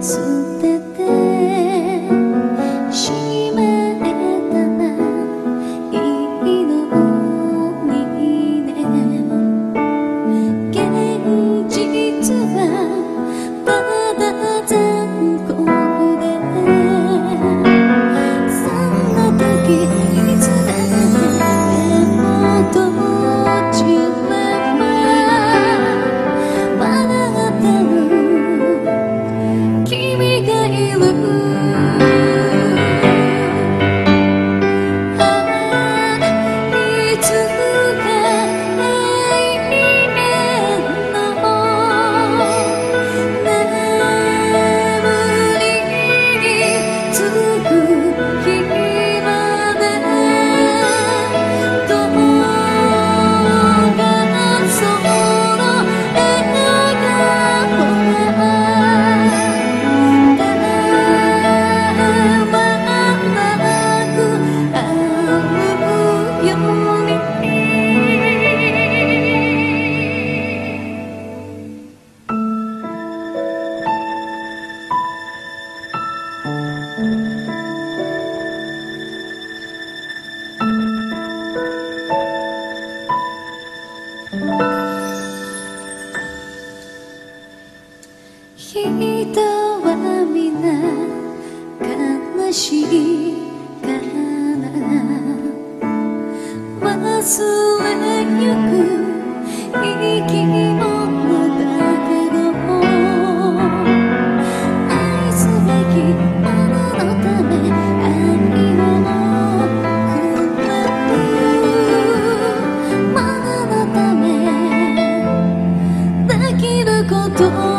捨てて ký ức しいから忘れゆく生き物だけど愛すべきもののため愛をくれるもののためできること